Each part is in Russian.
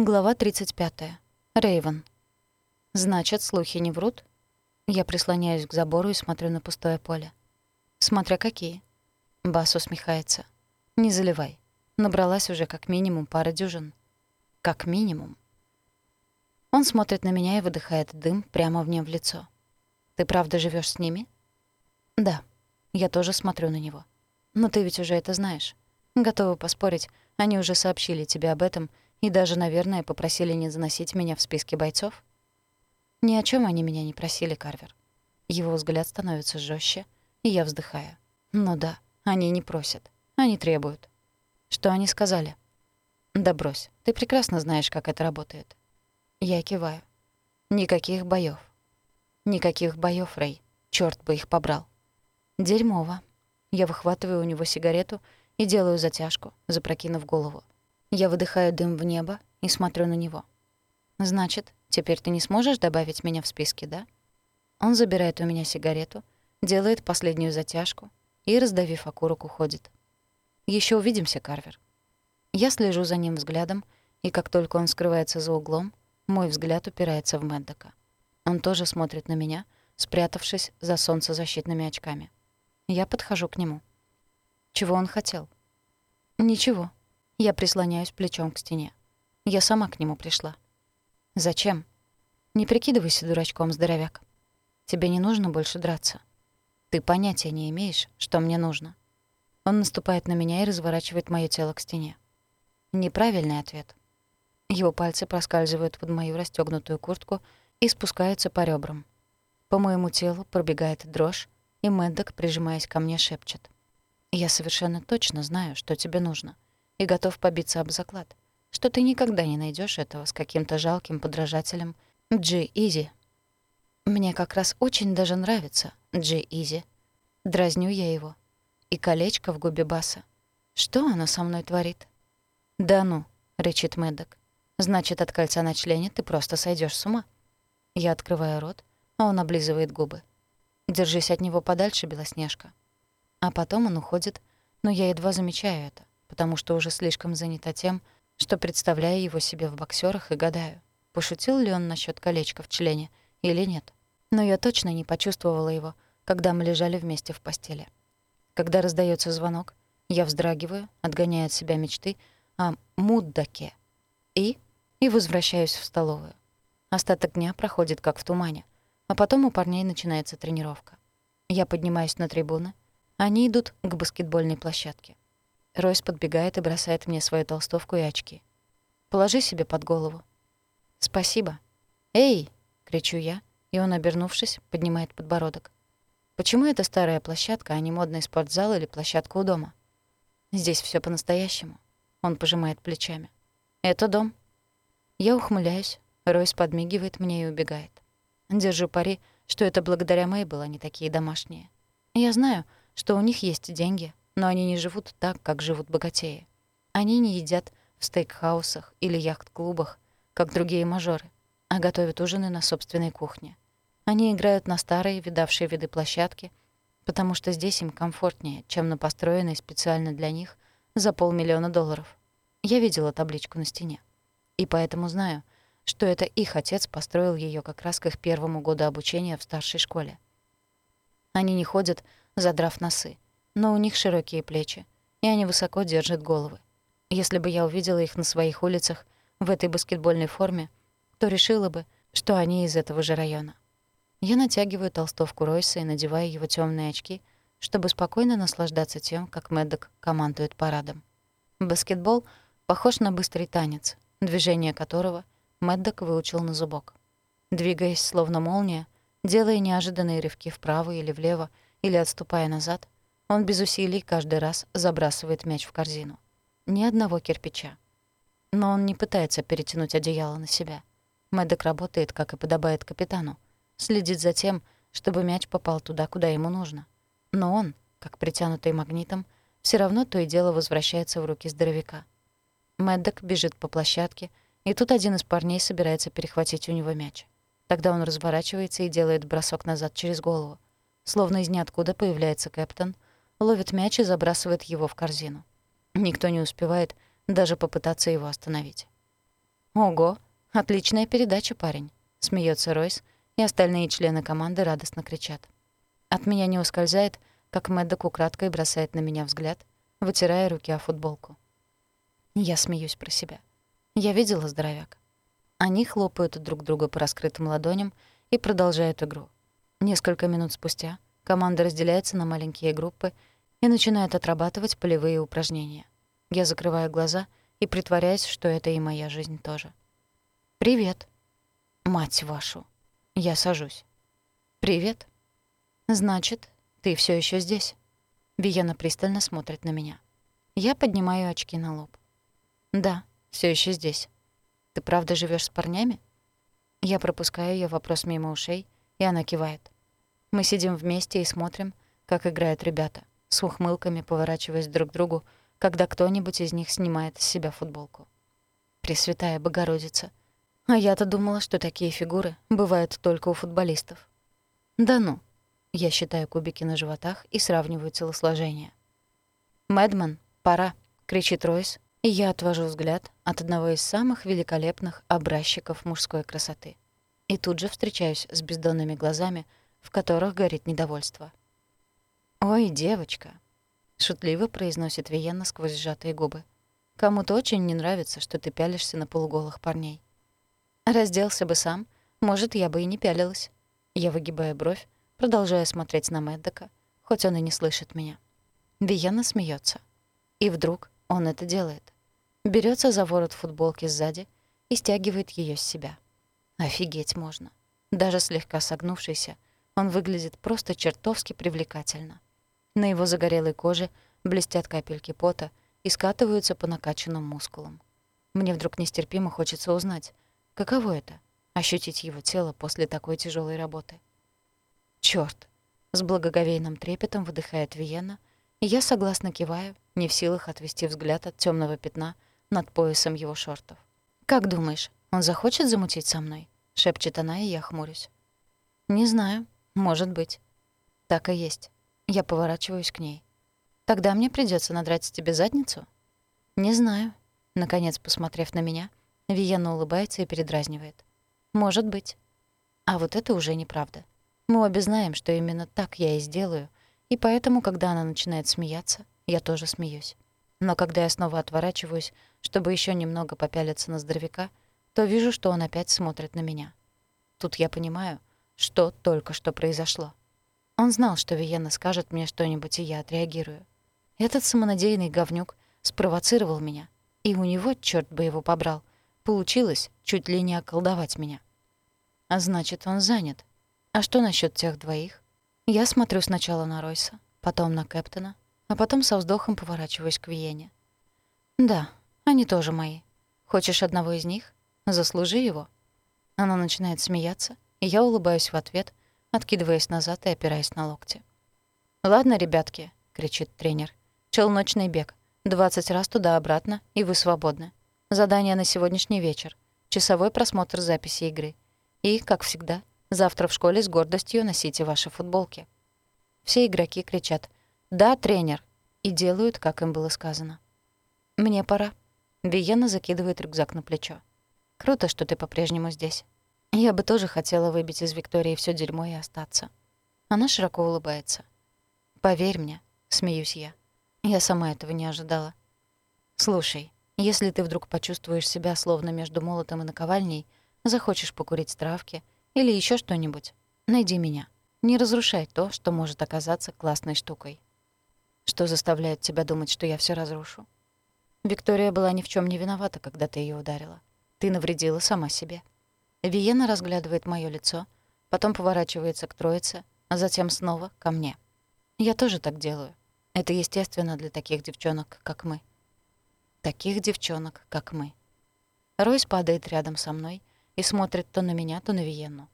Глава 35. Рейвен. Значит, слухи не врут? Я прислоняюсь к забору и смотрю на пустое поле. Смотря какие. Бас усмехается. Не заливай. Набралась уже как минимум пара дюжин. Как минимум. Он смотрит на меня и выдыхает дым прямо мне в лицо. Ты правда живешь с ними? Да. Я тоже смотрю на него. Но ты ведь уже это знаешь. Готова поспорить, они уже сообщили тебе об этом и даже, наверное, попросили не заносить меня в списки бойцов? Ни о чем они меня не просили, Карвер. Его взгляд становится жестче, и я вздыхаю. Ну да, они не просят. Они требуют. Что они сказали? Да брось, ты прекрасно знаешь, как это работает. Я киваю. Никаких боёв. Никаких боёв, Рэй. Чёрт бы их побрал. Дерьмово. Я выхватываю у него сигарету и делаю затяжку, запрокинув голову. Я выдыхаю дым в небо и смотрю на него. «Значит, теперь ты не сможешь добавить меня в списки, да?» Он забирает у меня сигарету, делает последнюю затяжку и, раздавив окурок, уходит. Еще увидимся, Карвер». Я слежу за ним взглядом, и как только он скрывается за углом, мой взгляд упирается в Мэддока. Он тоже смотрит на меня, спрятавшись за солнцезащитными очками. Я подхожу к нему. Чего он хотел? Ничего. Я прислоняюсь плечом к стене. Я сама к нему пришла. Зачем? Не прикидывайся дурачком, здоровяк. Тебе не нужно больше драться. Ты понятия не имеешь, что мне нужно. Он наступает на меня и разворачивает моё тело к стене. Неправильный ответ. Его пальцы проскальзывают под мою расстёгнутую куртку и спускаются по ребрам. По моему телу пробегает дрожь, и Мэддок, прижимаясь ко мне, шепчет. «Я совершенно точно знаю, что тебе нужно — и готов побиться об заклад, что ты никогда не найдешь этого с каким-то жалким подражателем Джи Изи. Мне как раз очень даже нравится Джи Изи. Дразню я его. И колечко в губе Баса. Что оно со мной творит? «Да ну», — рычит Мэддок. «Значит, от кольца на члене ты просто сойдешь с ума». Я открываю рот, а он облизывает губы. «Держись от него подальше, Белоснежка». А потом он уходит, но я едва замечаю это потому что уже слишком занята тем, что представляю его себе в боксерах и гадаю, пошутил ли он насчет колечка в члене или нет. Но я точно не почувствовала его, когда мы лежали вместе в постели. Когда раздается звонок, я вздрагиваю, отгоняя от себя мечты о муддаке и и возвращаюсь в столовую. Остаток дня проходит как в тумане, а потом у парней начинается тренировка. Я поднимаюсь на трибуны, они идут к баскетбольной площадке. Ройс подбегает и бросает мне свою толстовку и очки. «Положи себе под голову». «Спасибо». «Эй!» — кричу я, и он, обернувшись, поднимает подбородок. «Почему это старая площадка, а не модный спортзал или площадка у дома?» «Здесь все по-настоящему». Он пожимает плечами. «Это дом». Я ухмыляюсь, Ройс подмигивает мне и убегает. Держу пари, что это благодаря Мейбл они такие домашние. Я знаю, что у них есть деньги, но они не живут так, как живут богатеи. Они не едят в стейкхаусах или яхт-клубах, как другие мажоры, а готовят ужины на собственной кухне. Они играют на старые, видавшие виды площадки, потому что здесь им комфортнее, чем на построенной специально для них за полмиллиона долларов. Я видела табличку на стене. И поэтому знаю, что это их отец построил ее как раз к их первому году обучения в старшей школе. Они не ходят, задрав носы но у них широкие плечи, и они высоко держат головы. Если бы я увидела их на своих улицах в этой баскетбольной форме, то решила бы, что они из этого же района. Я натягиваю толстовку Ройса и надеваю его темные очки, чтобы спокойно наслаждаться тем, как Мэддок командует парадом. Баскетбол похож на быстрый танец, движение которого Мэддок выучил на зубок. Двигаясь словно молния, делая неожиданные рывки вправо или влево, или отступая назад — он без усилий каждый раз забрасывает мяч в корзину. Ни одного кирпича. Но он не пытается перетянуть одеяло на себя. Мэддок работает, как и подобает капитану. Следит за тем, чтобы мяч попал туда, куда ему нужно. Но он, как притянутый магнитом, все равно то и дело возвращается в руки здоровяка. Мэддок бежит по площадке, и тут один из парней собирается перехватить у него мяч. Тогда он разворачивается и делает бросок назад через голову. Словно из ниоткуда появляется Кэптон — ловит мяч и забрасывает его в корзину. Никто не успевает даже попытаться его остановить. «Ого, отличная передача, парень», — смеется Ройс, и остальные члены команды радостно кричат. От меня не ускользает, как Мэддок украдкой бросает на меня взгляд, вытирая руки о футболку. Я смеюсь про себя. Я видела здоровяк. Они хлопают друг друга по раскрытым ладоням и продолжают игру. Несколько минут спустя команда разделяется на маленькие группы и начинает отрабатывать полевые упражнения. Я закрываю глаза и притворяюсь, что это и моя жизнь тоже. «Привет». «Мать вашу». Я сажусь. «Привет». «Значит, ты все еще здесь?» Виена пристально смотрит на меня. Я поднимаю очки на лоб. «Да, все еще здесь. Ты правда живешь с парнями?» Я пропускаю ее вопрос мимо ушей, и она кивает. Мы сидим вместе и смотрим, как играют ребята, с ухмылками поворачиваясь друг к другу, когда кто-нибудь из них снимает с себя футболку. Пресвятая Богородица, а я-то думала, что такие фигуры бывают только у футболистов. Да ну. Я считаю кубики на животах и сравниваю телосложение. «Мэдман, пора!» — кричит Ройс, и я отвожу взгляд от одного из самых великолепных образчиков мужской красоты. И тут же встречаюсь с бездонными глазами, в которых горит недовольство. «Ой, девочка!» — шутливо произносит Виенна сквозь сжатые губы. «Кому-то очень не нравится, что ты пялишься на полуголых парней. Разделся бы сам, может, я бы и не пялилась. Я выгибаю бровь, продолжая смотреть на Мэддока, хоть он и не слышит меня. Виена смеется. И вдруг он это делает. Берется за ворот футболки сзади и стягивает ее с себя. Офигеть можно. Даже слегка согнувшийся, он выглядит просто чертовски привлекательно. На его загорелой коже блестят капельки пота и скатываются по накачанным мускулам. Мне вдруг нестерпимо хочется узнать, Каково это — ощутить его тело после такой тяжелой работы? Чёрт! С благоговейным трепетом выдыхает Виена, и я согласно киваю, не в силах отвести взгляд от темного пятна над поясом его шортов. «Как думаешь, он захочет замутить со мной?» — шепчет она, и я хмурюсь. «Не знаю. Может быть». «Так и есть. Я поворачиваюсь к ней. Тогда мне придется надрать тебе задницу?» «Не знаю». Наконец, посмотрев на меня, Виена улыбается и передразнивает. «Может быть». А вот это уже неправда. Мы обе знаем, что именно так я и сделаю, и поэтому, когда она начинает смеяться, я тоже смеюсь. Но когда я снова отворачиваюсь, чтобы еще немного попялиться на здоровяка, то вижу, что он опять смотрит на меня. Тут я понимаю, что только что произошло. Он знал, что Виена скажет мне что-нибудь, и я отреагирую. Этот самонадеянный говнюк спровоцировал меня, и у него, черт бы его побрал, Получилось чуть ли не околдовать меня. А значит, он занят. А что насчет тех двоих? Я смотрю сначала на Ройса, потом на Кэптона, а потом со вздохом поворачиваюсь к Виене. Да, они тоже мои. Хочешь одного из них? Заслужи его. Она начинает смеяться, я улыбаюсь в ответ, откидываясь назад и опираясь на локти. «Ладно, ребятки», — кричит тренер. «Челночный бег. 20 раз туда-обратно, и вы свободны. Задание на сегодняшний вечер. Часовой просмотр записи игры. И, как всегда, завтра в школе с гордостью носите ваши футболки. Все игроки кричат «Да, тренер!» и делают, как им было сказано. «Мне пора». Виена закидывает рюкзак на плечо. «Круто, что ты по-прежнему здесь. Я бы тоже хотела выбить из Виктории все дерьмо и остаться». Она широко улыбается. «Поверь мне», — смеюсь я. Я сама этого не ожидала. «Слушай, если ты вдруг почувствуешь себя словно между молотом и наковальней, захочешь покурить травки или еще что-нибудь, найди меня. Не разрушай то, что может оказаться классной штукой. Что заставляет тебя думать, что я все разрушу? Виктория была ни в чем не виновата, когда ты ее ударила. Ты навредила сама себе. Виена разглядывает мое лицо, потом поворачивается к троице, а затем снова ко мне. Я тоже так делаю. Это естественно для таких девчонок, как мы таких девчонок, как мы. Ройс падает рядом со мной и смотрит то на меня, то на Виенну.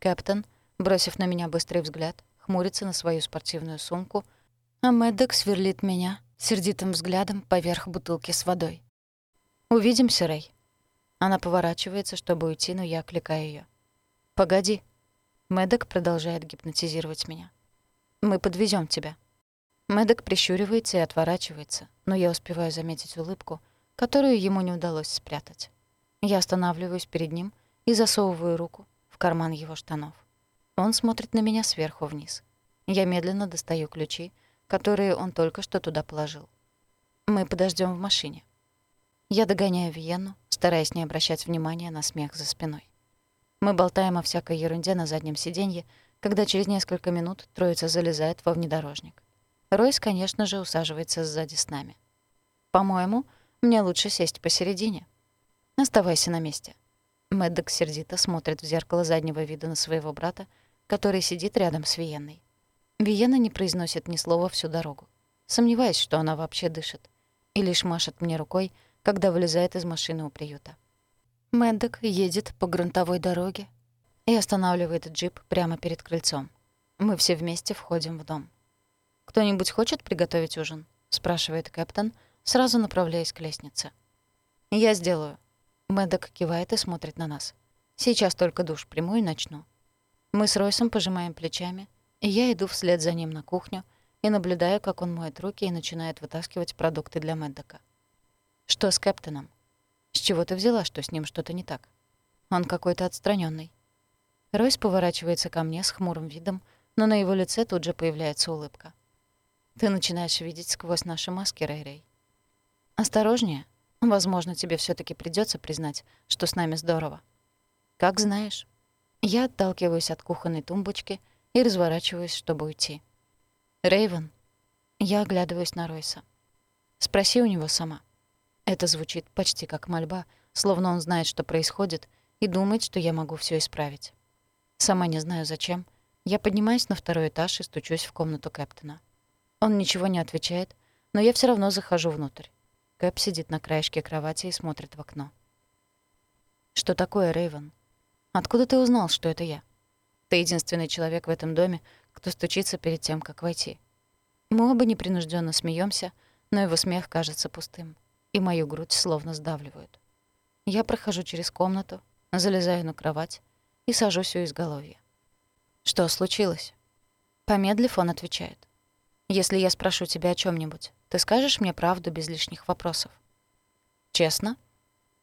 Кэптон, бросив на меня быстрый взгляд, хмурится на свою спортивную сумку, а Мэддок сверлит меня сердитым взглядом поверх бутылки с водой. «Увидимся, Рэй». Она поворачивается, чтобы уйти, но я окликаю её. «Погоди». Мэддок продолжает гипнотизировать меня. «Мы подвезём тебя». Мэддок прищуривается и отворачивается, но я успеваю заметить улыбку, которую ему не удалось спрятать. Я останавливаюсь перед ним и засовываю руку в карман его штанов. Он смотрит на меня сверху вниз. Я медленно достаю ключи, которые он только что туда положил. Мы подождем в машине. Я догоняю Виенну, стараясь не обращать внимания на смех за спиной. Мы болтаем о всякой ерунде на заднем сиденье, когда через несколько минут троица залезает во внедорожник. Ройс, конечно же, усаживается сзади с нами. «По-моему, мне лучше сесть посередине. Оставайся на месте». Мэддок сердито смотрит в зеркало заднего вида на своего брата, который сидит рядом с Виенной. Виена не произносит ни слова всю дорогу. Сомневаюсь, что она вообще дышит. И лишь машет мне рукой, когда вылезает из машины у приюта. Мэддок едет по грунтовой дороге и останавливает джип прямо перед крыльцом. Мы все вместе входим в дом. «Кто-нибудь хочет приготовить ужин?» — спрашивает Кэптон, сразу направляясь к лестнице. «Я сделаю». Мэддок кивает и смотрит на нас. «Сейчас только душ приму и начну». Мы с Ройсом пожимаем плечами, и я иду вслед за ним на кухню и наблюдаю, как он моет руки и начинает вытаскивать продукты для Мэддока. «Что с Кэптоном? С чего ты взяла, что с ним что-то не так? Он какой-то отстраненный. Ройс поворачивается ко мне с хмурым видом, но на его лице тут же появляется улыбка. «Ты начинаешь видеть сквозь наши маски, Рэй-Рэй. Осторожнее. Возможно, тебе все таки придется признать, что с нами здорово. Как знаешь». Я отталкиваюсь от кухонной тумбочки и разворачиваюсь, чтобы уйти. Рейвен. Я оглядываюсь на Ройса. Спроси у него сама. Это звучит почти как мольба, словно он знает, что происходит, и думает, что я могу все исправить. Сама не знаю зачем. Я поднимаюсь на второй этаж и стучусь в комнату Кэптона. Он ничего не отвечает, но я все равно захожу внутрь. Кэп сидит на краешке кровати и смотрит в окно. «Что такое, Рейвен? Откуда ты узнал, что это я? Ты единственный человек в этом доме, кто стучится перед тем, как войти. Мы оба непринужденно смеемся, но его смех кажется пустым, и мою грудь словно сдавливают. Я прохожу через комнату, залезаю на кровать и сажусь у изголовья. Что случилось? Помедлив, он отвечает. Если я спрошу тебя о чем нибудь ты скажешь мне правду без лишних вопросов? Честно?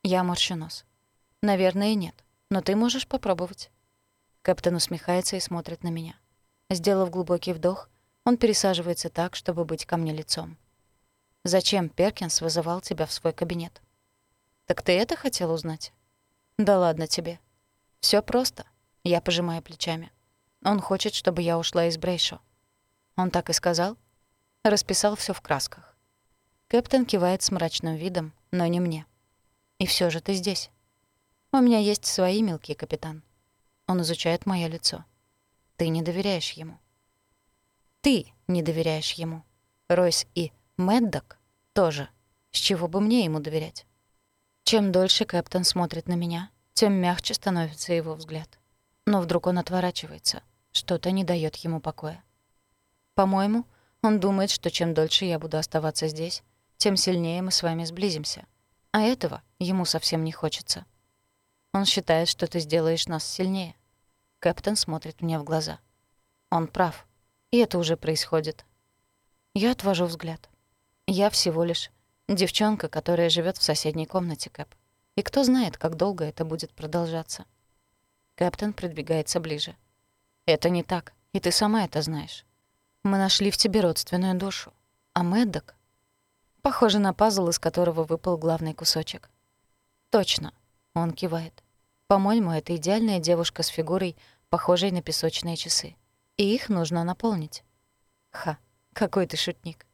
Я морщу нос. Наверное, нет но ты можешь попробовать». Капитан усмехается и смотрит на меня. Сделав глубокий вдох, он пересаживается так, чтобы быть ко мне лицом. «Зачем Перкинс вызывал тебя в свой кабинет?» «Так ты это хотел узнать?» «Да ладно тебе. Все просто». Я пожимаю плечами. «Он хочет, чтобы я ушла из Брейшо». «Он так и сказал?» Расписал все в красках. Кэптен кивает с мрачным видом, но не мне. «И все же ты здесь». У меня есть свои мелкие, капитан. Он изучает моё лицо. Ты не доверяешь ему. Ты не доверяешь ему. Ройс и Мэддок тоже. С чего бы мне ему доверять? Чем дольше Кэптон смотрит на меня, тем мягче становится его взгляд. Но вдруг он отворачивается. Что-то не даёт ему покоя. По-моему, он думает, что чем дольше я буду оставаться здесь, тем сильнее мы с вами сблизимся. А этого ему совсем не хочется. Он считает, что ты сделаешь нас сильнее. Капитан смотрит мне в глаза. Он прав. И это уже происходит. Я отвожу взгляд. Я всего лишь девчонка, которая живет в соседней комнате, Кэп. И кто знает, как долго это будет продолжаться. Капитан придвигается ближе. Это не так, и ты сама это знаешь. Мы нашли в тебе родственную душу. А Мэддок? Похоже на пазл, из которого выпал главный кусочек. Точно. Он кивает. По-моему, это идеальная девушка с фигурой, похожей на песочные часы. И их нужно наполнить. Ха, какой ты шутник.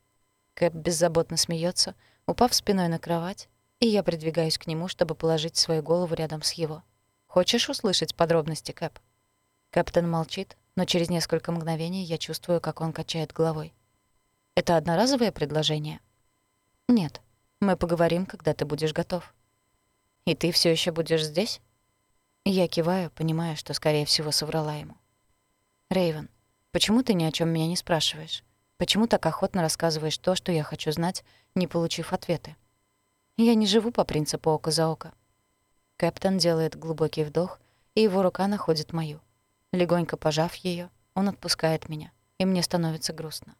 Кэп беззаботно смеется, упав спиной на кровать, и я придвигаюсь к нему, чтобы положить свою голову рядом с его. Хочешь услышать подробности, Кэп? Кэптен молчит, но через несколько мгновений я чувствую, как он качает головой. Это одноразовое предложение? Нет. Мы поговорим, когда ты будешь готов. «И ты все еще будешь здесь?» Я киваю, понимая, что, скорее всего, соврала ему. Рейвен, почему ты ни о чем меня не спрашиваешь? Почему так охотно рассказываешь то, что я хочу знать, не получив ответы? Я не живу по принципу око за око. Кэптон делает глубокий вдох, и его рука находит мою. Легонько пожав ее, он отпускает меня, и мне становится грустно.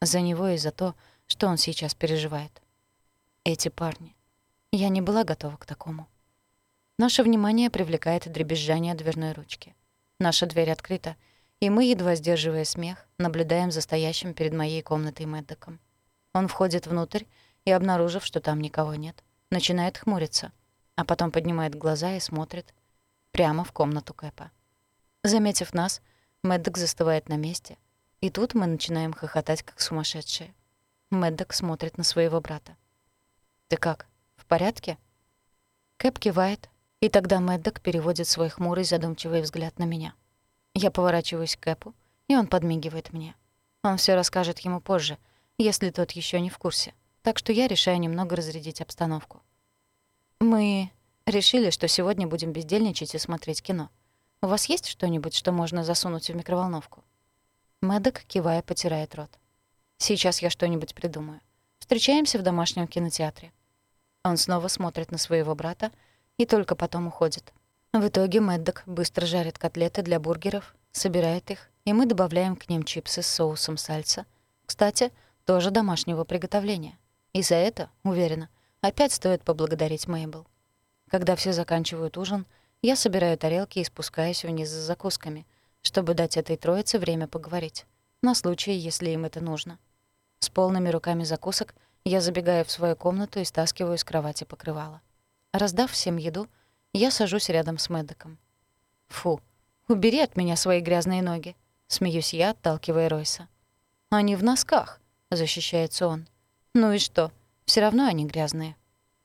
За него и за то, что он сейчас переживает. Эти парни. Я не была готова к такому. Наше внимание привлекает дребезжание дверной ручки. Наша дверь открыта, и мы, едва сдерживая смех, наблюдаем за стоящим перед моей комнатой Мэддоком. Он входит внутрь и, обнаружив, что там никого нет, начинает хмуриться, а потом поднимает глаза и смотрит прямо в комнату Кэпа. Заметив нас, Мэддок застывает на месте, и тут мы начинаем хохотать, как сумасшедшие. Мэддок смотрит на своего брата. «Ты как, в порядке?» Кэп кивает, и тогда Мэддок переводит свой хмурый задумчивый взгляд на меня. Я поворачиваюсь к Кэпу, и он подмигивает мне. Он все расскажет ему позже, если тот еще не в курсе. Так что я решаю немного разрядить обстановку. Мы решили, что сегодня будем бездельничать и смотреть кино. У вас есть что-нибудь, что можно засунуть в микроволновку? Мэддок, кивая, потирает рот. Сейчас я что-нибудь придумаю. Встречаемся в домашнем кинотеатре. Он снова смотрит на своего брата и только потом уходит. В итоге Мэддок быстро жарит котлеты для бургеров, собирает их, и мы добавляем к ним чипсы с соусом сальса. Кстати, тоже домашнего приготовления. И за это, уверена, опять стоит поблагодарить Мейбл. Когда все заканчивают ужин, я собираю тарелки и спускаюсь вниз за закусками, чтобы дать этой троице время поговорить, на случай, если им это нужно. С полными руками закусок я забегаю в свою комнату и стаскиваю с кровати покрывало. Раздав всем еду, я сажусь рядом с Мэддоком. «Фу, убери от меня свои грязные ноги», — смеюсь я, отталкивая Ройса. «Они в носках», — защищается он. «Ну и что? Все равно они грязные».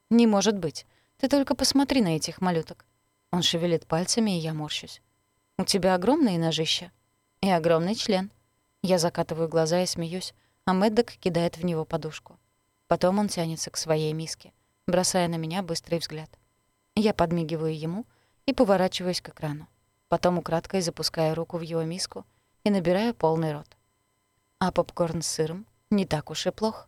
«Не может быть. Ты только посмотри на этих малюток». Он шевелит пальцами, и я морщусь. «У тебя огромные ножища?» «И огромный член». Я закатываю глаза и смеюсь, а Мэддок кидает в него подушку. Потом он тянется к своей миске, бросая на меня быстрый взгляд. Я подмигиваю ему и поворачиваюсь к экрану. Потом украдкой запускаю руку в его миску и набираю полный рот. А попкорн с сыром не так уж и плохо.